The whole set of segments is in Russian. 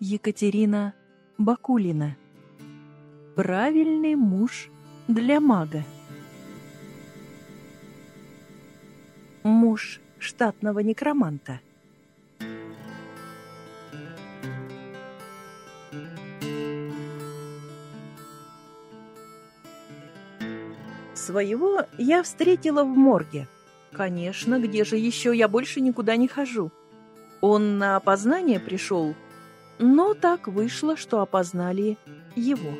Екатерина Бакулина. Правильный муж для мага. Муж штатного некроманта. Своего я встретила в морге. Конечно, где же еще я больше никуда не хожу. Он на опознание пришел, но так вышло, что опознали его.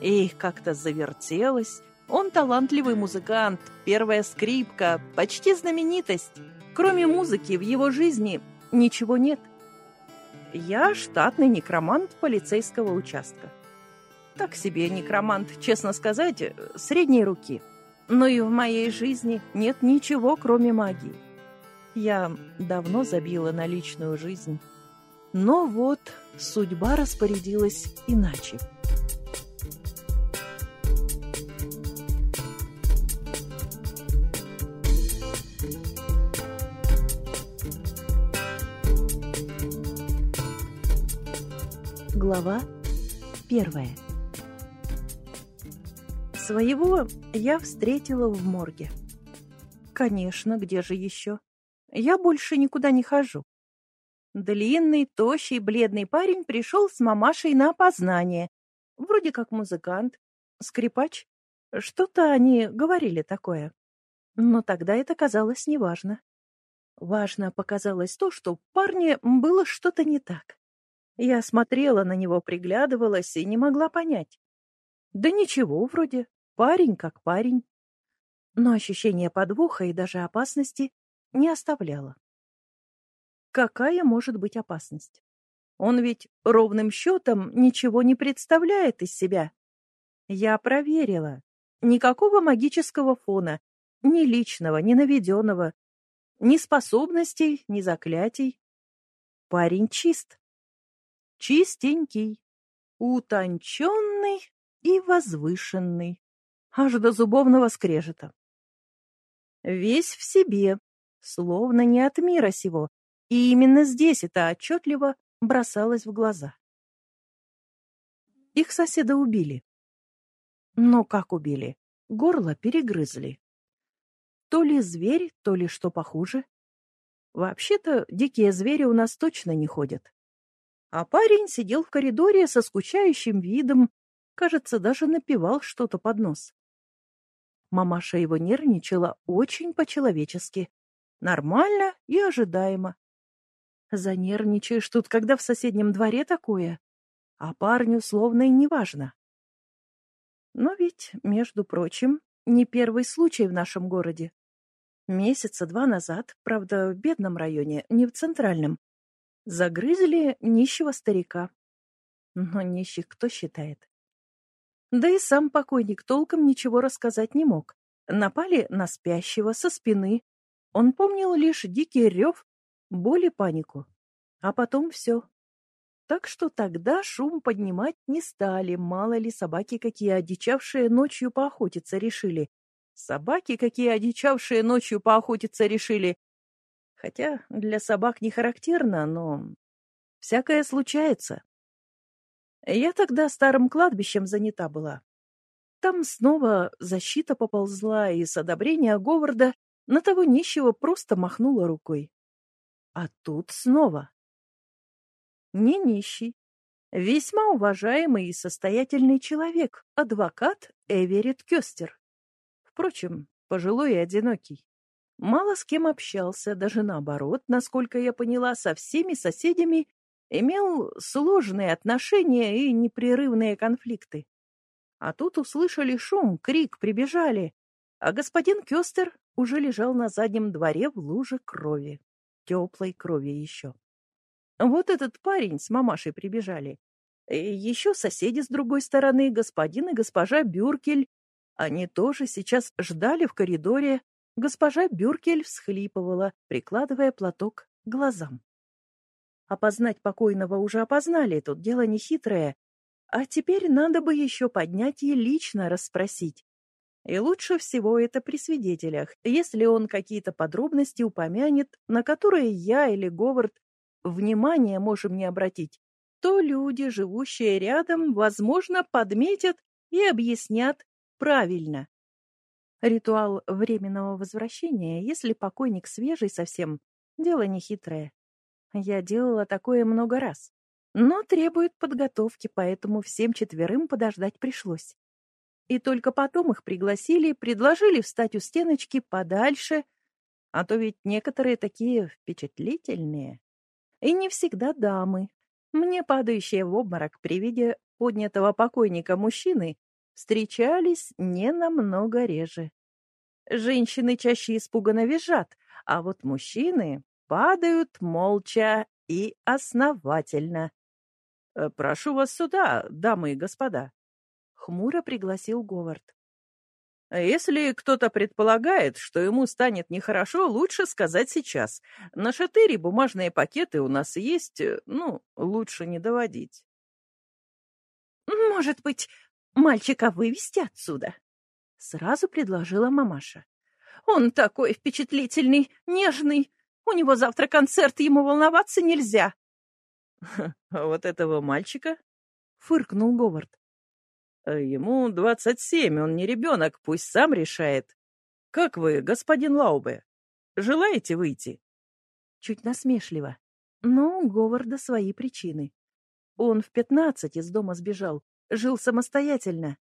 Эх, как-то завертелось. Он талантливый музыкант, первая скрипка, почти знаменитость. Кроме музыки в его жизни ничего нет. Я штатный некромант полицейского участка. Так себе некромант, честно сказать, средней руки. Но и в моей жизни нет ничего, кроме магии. Я давно забила на личную жизнь. Но вот судьба распорядилась иначе. Глава первая. Своего я встретила в морге. Конечно, где же еще? Я больше никуда не хожу. Длинный, тощий, бледный парень пришел с мамашей на опознание. Вроде как музыкант, скрипач. Что-то они говорили такое. Но тогда это казалось неважно. Важно показалось то, что в парне было что-то не так. Я смотрела на него, приглядывалась и не могла понять. Да ничего вроде, парень как парень. Но ощущение подвоха и даже опасности не оставляло. Какая может быть опасность? Он ведь ровным счетом ничего не представляет из себя. Я проверила. Никакого магического фона, ни личного, ни наведенного, ни способностей, ни заклятий. Парень чист. Чистенький, утонченный и возвышенный, аж до зубовного скрежета. Весь в себе, словно не от мира сего, и именно здесь это отчетливо бросалось в глаза. Их соседа убили. Но как убили? Горло перегрызли. То ли зверь, то ли что похуже. Вообще-то дикие звери у нас точно не ходят. А парень сидел в коридоре со скучающим видом, кажется, даже напевал что-то под нос. Мамаша его нервничала очень по-человечески. Нормально и ожидаемо. Занервничаешь тут, когда в соседнем дворе такое, а парню словно и неважно. Но ведь, между прочим, не первый случай в нашем городе. Месяца два назад, правда, в бедном районе, не в центральном, загрызли нищего старика. Но нищих кто считает? Да и сам покойник толком ничего рассказать не мог. Напали на спящего со спины. Он помнил лишь дикий рев боль и панику. А потом все. Так что тогда шум поднимать не стали, мало ли собаки какие одичавшие ночью поохотиться решили. Собаки какие одичавшие ночью поохотиться решили. Хотя для собак не характерно, но всякое случается. Я тогда старым кладбищем занята была. Там снова защита поползла, и с одобрения Говарда на того нищего просто махнула рукой. А тут снова. Не нищий. Весьма уважаемый и состоятельный человек, адвокат Эверетт Кёстер. Впрочем, пожилой и одинокий. Мало с кем общался, даже наоборот, насколько я поняла, со всеми соседями имел сложные отношения и непрерывные конфликты. А тут услышали шум, крик, прибежали, а господин Кёстер уже лежал на заднем дворе в луже крови теплой крови еще. Вот этот парень с мамашей прибежали. И еще соседи с другой стороны, господин и госпожа Бюркель. Они тоже сейчас ждали в коридоре. Госпожа Бюркель всхлипывала, прикладывая платок к глазам. Опознать покойного уже опознали, тут дело нехитрое. А теперь надо бы еще поднять и лично расспросить. И лучше всего это при свидетелях, если он какие-то подробности упомянет, на которые я или Говард внимание можем не обратить. то люди, живущие рядом, возможно, подметят и объяснят правильно. Ритуал временного возвращения, если покойник свежий совсем, дело нехитрое. Я делала такое много раз. Но требует подготовки, поэтому всем четверым подождать пришлось. И только потом их пригласили, предложили встать у стеночки подальше, а то ведь некоторые такие впечатлительные. И не всегда дамы. Мне, падающие в обморок при виде поднятого покойника мужчины, встречались не намного реже. Женщины чаще испуганно визжат, а вот мужчины падают молча и основательно. «Э, «Прошу вас сюда, дамы и господа», — хмуро пригласил Говард. «Если кто-то предполагает, что ему станет нехорошо, лучше сказать сейчас. На шатыре бумажные пакеты у нас есть, э, ну, лучше не доводить». «Может быть, мальчика вывести отсюда?» — сразу предложила мамаша. «Он такой впечатлительный, нежный. У него завтра концерт, ему волноваться нельзя». вот этого мальчика?» — фыркнул Говард. «Э, «Ему двадцать семь, он не ребенок, пусть сам решает. Как вы, господин Лаубе, желаете выйти?» Чуть насмешливо. Но у Говарда свои причины. Он в пятнадцать из дома сбежал, жил самостоятельно.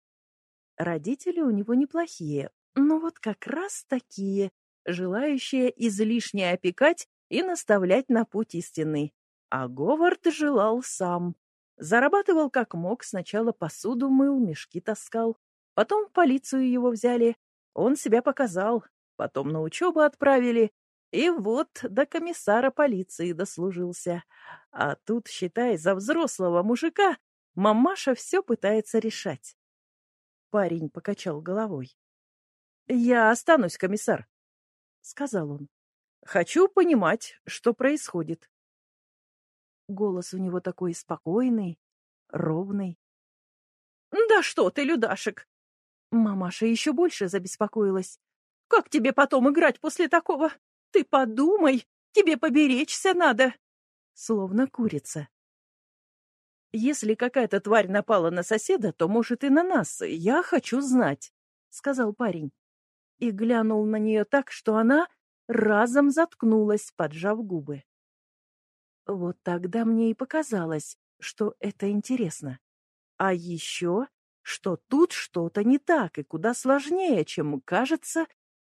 Родители у него неплохие, но вот как раз такие, желающие излишне опекать и наставлять на путь истинный. А Говард желал сам. Зарабатывал как мог, сначала посуду мыл, мешки таскал. Потом в полицию его взяли. Он себя показал. Потом на учебу отправили. И вот до комиссара полиции дослужился. А тут, считай, за взрослого мужика мамаша все пытается решать. Парень покачал головой. — Я останусь, комиссар, — сказал он. — Хочу понимать, что происходит. Голос у него такой спокойный, ровный. «Да что ты, Людашек!» Мамаша еще больше забеспокоилась. «Как тебе потом играть после такого? Ты подумай, тебе поберечься надо!» Словно курица. «Если какая-то тварь напала на соседа, то, может, и на нас. Я хочу знать», — сказал парень. И глянул на нее так, что она разом заткнулась, поджав губы. Вот тогда мне и показалось, что это интересно. А еще, что тут что-то не так и куда сложнее, чем кажется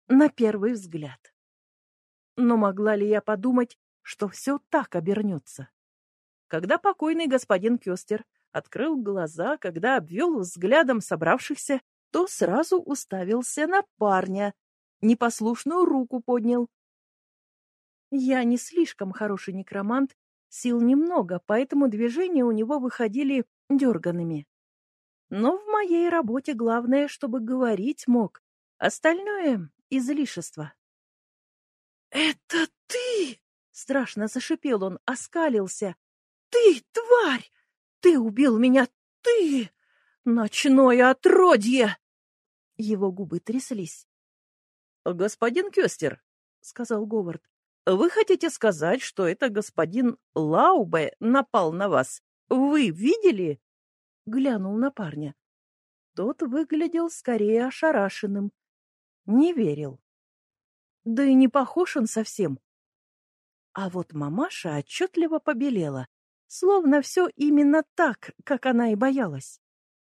на первый взгляд. Но могла ли я подумать, что все так обернется? Когда покойный господин Кёстер открыл глаза, когда обвел взглядом собравшихся, то сразу уставился на парня, непослушную руку поднял. Я не слишком хороший некромант Сил немного, поэтому движения у него выходили дерганными. Но в моей работе главное, чтобы говорить мог. Остальное — излишество. «Это ты!» — страшно зашипел он, оскалился. «Ты, тварь! Ты убил меня! Ты! Ночное отродье!» Его губы тряслись. «Господин Кёстер», — сказал Говард, вы хотите сказать, что это господин Лаубе напал на вас? Вы видели? Глянул на парня. Тот выглядел скорее ошарашенным. Не верил. Да и не похож он совсем. А вот мамаша отчетливо побелела, словно все именно так, как она и боялась.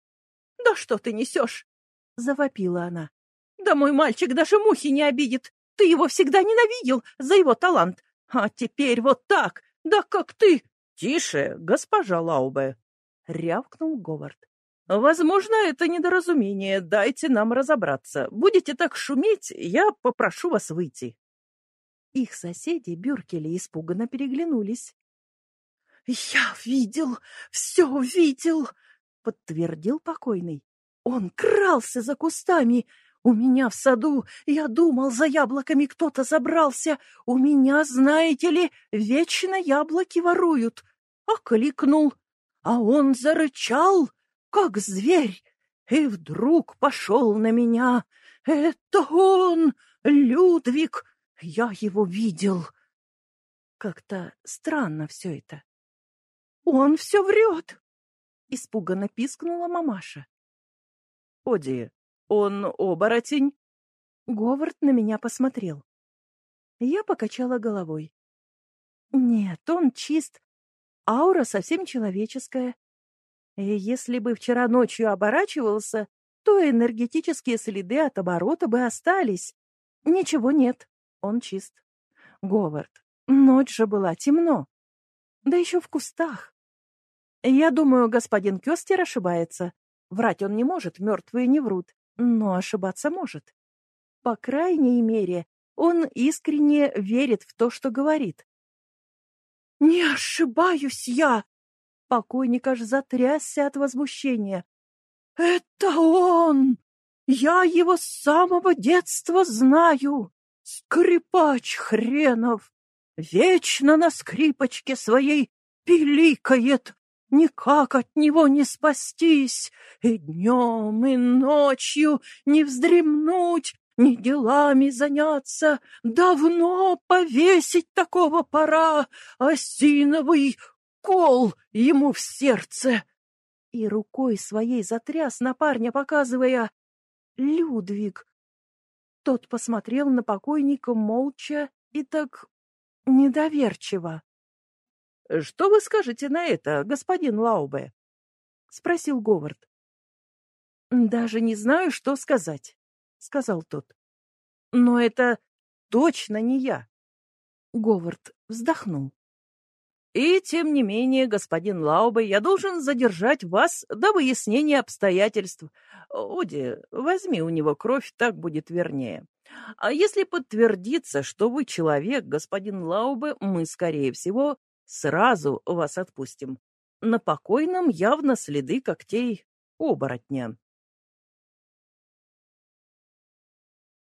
— Да что ты несешь? — завопила она. — Да мой мальчик даже мухи не обидит. Ты его всегда ненавидел за его талант. А теперь вот так. Да как ты? Тише, госпожа Лаубе, рявкнул Говард. Возможно, это недоразумение. Дайте нам разобраться. Будете так шуметь, я попрошу вас выйти. Их соседи Бюркели испуганно переглянулись. «Я видел, все видел!» — подтвердил покойный. «Он крался за кустами, у меня в саду, я думал, за яблоками кто-то забрался. У меня, знаете ли, вечно яблоки воруют. Окликнул, а он зарычал, как зверь, и вдруг пошел на меня. Это он, Людвиг, я его видел. Как-то странно все это. Он все врет!» Испуганно пискнула мамаша. «Оди, он оборотень?» Говард на меня посмотрел. Я покачала головой. «Нет, он чист. Аура совсем человеческая. И если бы вчера ночью оборачивался, то энергетические следы от оборота бы остались. Ничего нет, он чист. Говард, ночь же была темно. Да еще в кустах. Я думаю, господин Кёстер ошибается. Врать он не может, мертвые не врут, но ошибаться может. По крайней мере, он искренне верит в то, что говорит. «Не ошибаюсь я!» Покойник аж затрясся от возмущения. «Это он! Я его с самого детства знаю! Скрипач хренов! Вечно на скрипочке своей пиликает! Никак от него не спастись! И днем, и ночью не вздремнуть, ни делами заняться! Давно повесить такого пора! Осиновый кол ему в сердце!» И рукой своей затряс на парня, показывая «Людвиг». Тот посмотрел на покойника молча и так недоверчиво. — Что вы скажете на это, господин Лаубе? — спросил Говард. — Даже не знаю, что сказать, — сказал тот. — Но это точно не я. Говард вздохнул. И, тем не менее, господин Лаубе, я должен задержать вас до выяснения обстоятельств. Оди, возьми у него кровь, так будет вернее. А если подтвердится, что вы человек, господин Лаубе, мы, скорее всего, сразу вас отпустим. На покойном явно следы когтей оборотня.